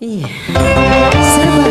Ih, Yeah.